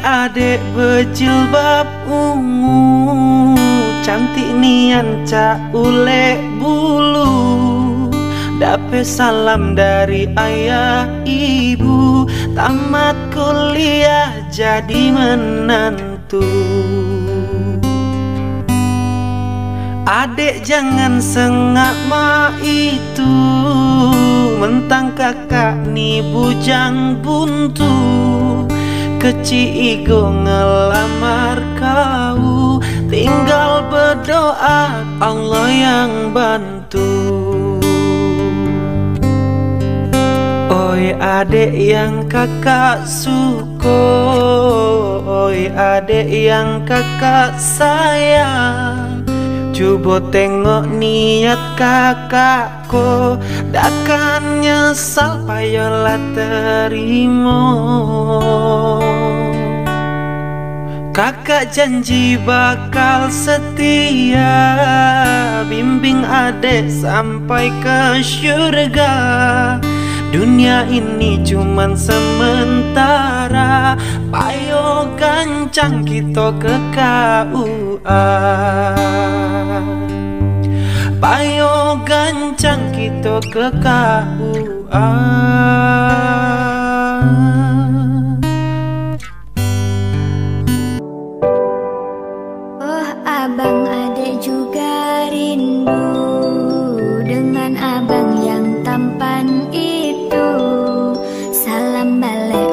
adek berjilbab ungu Cantik nian cak ule bulu. Dapat salam dari ayah ibu Tamat kuliah jadi menantu. Adek jangan sengak ma itu Mentang kakak ni bujang buntu Kecil ego ngelamar kau. Tinggal berdoa Allah yang bantu. Oi adek yang kakak suko. Oi adek yang kakak sayang. Coba tengok niat kakakku. Takkan nyesal payolah terima Kakak janji bakal setia. Bimbing adek sampai ke syurga. Dunia ini cuman sementara. Payo gancang kita ke KUA Payo gancang kita ke KUA abang adek juga rindu Dengan abang yang tampan itu. Salam balik